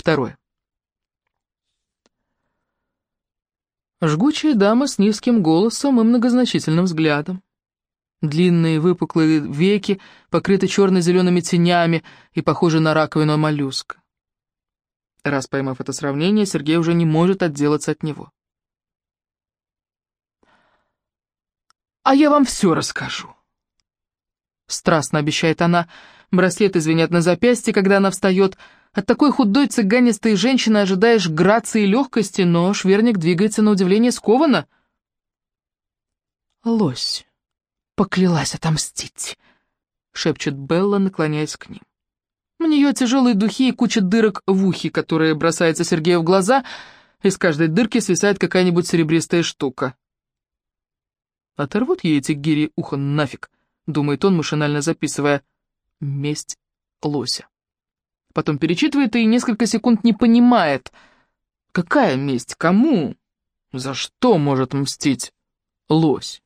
Второе. Жгучая дама с низким голосом и многозначительным взглядом. Длинные выпуклые веки покрыты черно-зелеными тенями и похожи на раковину моллюска. Раз поймав это сравнение, Сергей уже не может отделаться от него. «А я вам все расскажу», — страстно обещает она. Браслеты звенят на запястье, когда она встает. От такой худой цыганистой женщины ожидаешь грации и легкости, но шверник двигается на удивление скованно. «Лось поклялась отомстить», — шепчет Белла, наклоняясь к ним. У нее тяжелые духи и куча дырок в ухе, которые бросаются Сергею в глаза, из каждой дырки свисает какая-нибудь серебристая штука. «Оторвут ей эти гири ухо нафиг», — думает он, машинально записывая «месть лося». Потом перечитывает и несколько секунд не понимает, какая месть, кому, за что может мстить лось.